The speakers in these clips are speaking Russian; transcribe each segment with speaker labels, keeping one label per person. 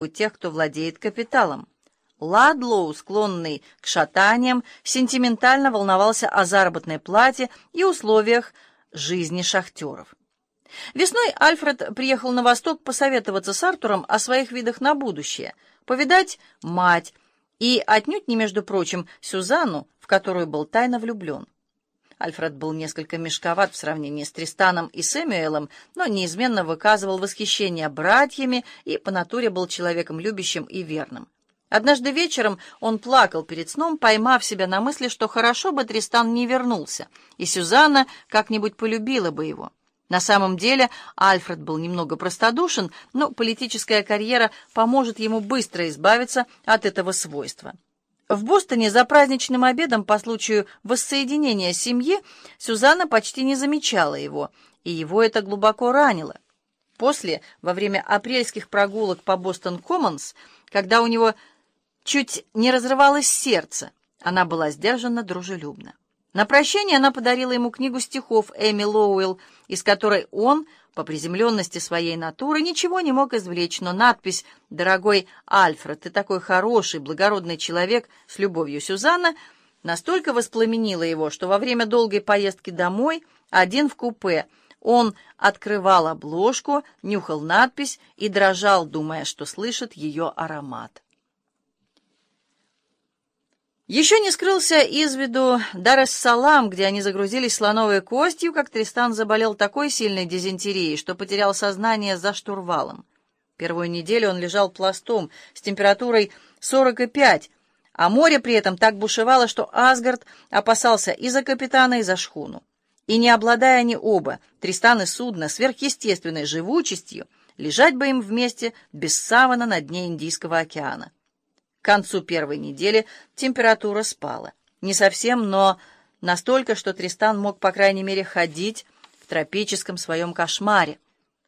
Speaker 1: у тех, кто владеет капиталом. Ладлоу, склонный к шатаниям, сентиментально волновался о заработной плате и условиях жизни шахтеров. Весной Альфред приехал на восток посоветоваться с Артуром о своих видах на будущее, повидать мать и, отнюдь не между прочим, Сюзанну, в которую был тайно влюблен. Альфред был несколько мешковат в сравнении с Тристаном и Сэмюэлом, но неизменно выказывал восхищение братьями и по натуре был человеком любящим и верным. Однажды вечером он плакал перед сном, поймав себя на мысли, что хорошо бы Тристан не вернулся, и Сюзанна как-нибудь полюбила бы его. На самом деле Альфред был немного простодушен, но политическая карьера поможет ему быстро избавиться от этого свойства. В Бостоне за праздничным обедом по случаю воссоединения семьи Сюзанна почти не замечала его, и его это глубоко ранило. После, во время апрельских прогулок по Бостон-Коммонс, когда у него чуть не разрывалось сердце, она была сдержанно дружелюбна. На прощание она подарила ему книгу стихов Эми Лоуэлл, из которой он, по приземленности своей натуры, ничего не мог извлечь, но надпись «Дорогой Альфред, ты такой хороший, благородный человек с любовью Сюзанна» настолько воспламенила его, что во время долгой поездки домой, один в купе, он открывал обложку, нюхал надпись и дрожал, думая, что слышит ее аромат. Еще не скрылся из виду Дар-эс-Салам, где они загрузились слоновой костью, как Тристан заболел такой сильной дизентерией, что потерял сознание за штурвалом. Первую неделю он лежал пластом с температурой 45, а море при этом так бушевало, что Асгард опасался и за капитана, и за шхуну. И не обладая они оба, Тристан и судно, сверхъестественной живучестью, лежать бы им вместе без савана на дне Индийского океана. К концу первой недели температура спала. Не совсем, но настолько, что Тристан мог, по крайней мере, ходить в тропическом своем кошмаре.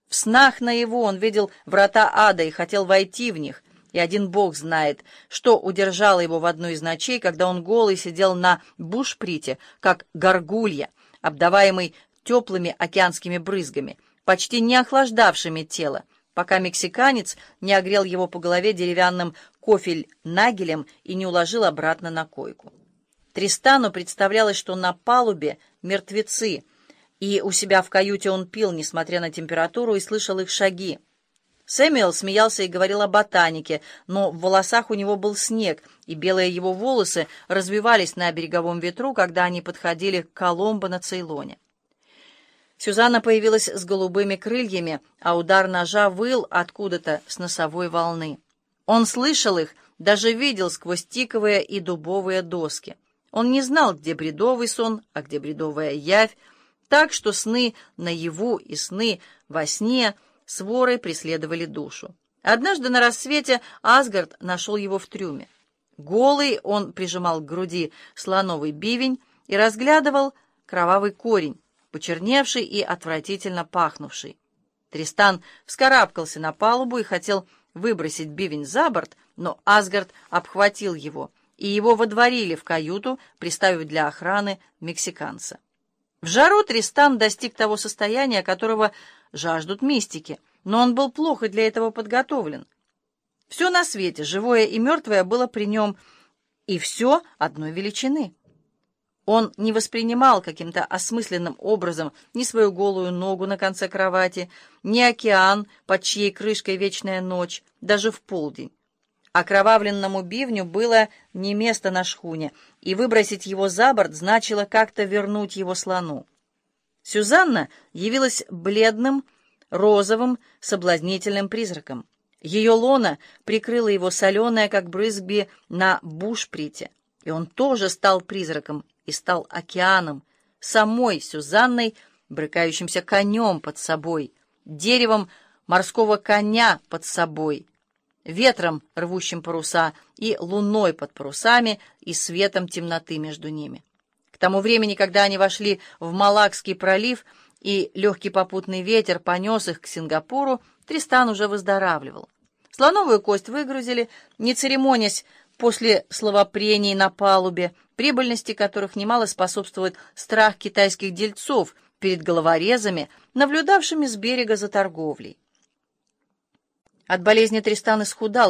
Speaker 1: В снах на его он видел врата ада и хотел войти в них, и один бог знает, что удержало его в одну из ночей, когда он голый сидел на бушприте, как горгулья, обдаваемый теплыми океанскими брызгами, почти не охлаждавшими тело, пока мексиканец не огрел его по голове деревянным кофель нагелем и не уложил обратно на койку. Тристану представлялось, что на палубе мертвецы, и у себя в каюте он пил, несмотря на температуру, и слышал их шаги. Сэмюэл смеялся и говорил о ботанике, но в волосах у него был снег, и белые его волосы развивались на береговом ветру, когда они подходили к Коломбо на Цейлоне. Сюзанна появилась с голубыми крыльями, а удар ножа выл откуда-то с носовой волны. Он слышал их, даже видел сквозь тиковые и дубовые доски. Он не знал, где бредовый сон, а где бредовая явь, так что сны наяву и сны во сне сворой преследовали душу. Однажды на рассвете Асгард нашел его в трюме. Голый он прижимал к груди слоновый бивень и разглядывал кровавый корень, почерневший и отвратительно пахнувший. Тристан вскарабкался на палубу и хотел выбросить бивень за борт, но Асгард обхватил его, и его водворили в каюту, приставив для охраны мексиканца. В жару Тристан достиг того состояния, которого жаждут мистики, но он был плохо для этого подготовлен. Все на свете, живое и мертвое, было при нем, и все одной величины. Он не воспринимал каким-то осмысленным образом ни свою голую ногу на конце кровати, ни океан, под чьей крышкой вечная ночь, даже в полдень. Окровавленному бивню было не место на шхуне, и выбросить его за борт значило как-то вернуть его слону. Сюзанна явилась бледным, розовым, соблазнительным призраком. Ее лона прикрыла его соленая, как брызги на бушприте, и он тоже стал призраком, и стал океаном, самой Сюзанной, брыкающимся конем под собой, деревом морского коня под собой, ветром, рвущим паруса, и луной под парусами, и светом темноты между ними. К тому времени, когда они вошли в Малакский пролив, и легкий попутный ветер понес их к Сингапуру, Тристан уже выздоравливал. Слоновую кость выгрузили, не церемонясь после словопрений на палубе, прибыльности которых немало способствует страх китайских дельцов перед головорезами, наблюдавшими с берега за торговлей. От болезни Тристан исхудал,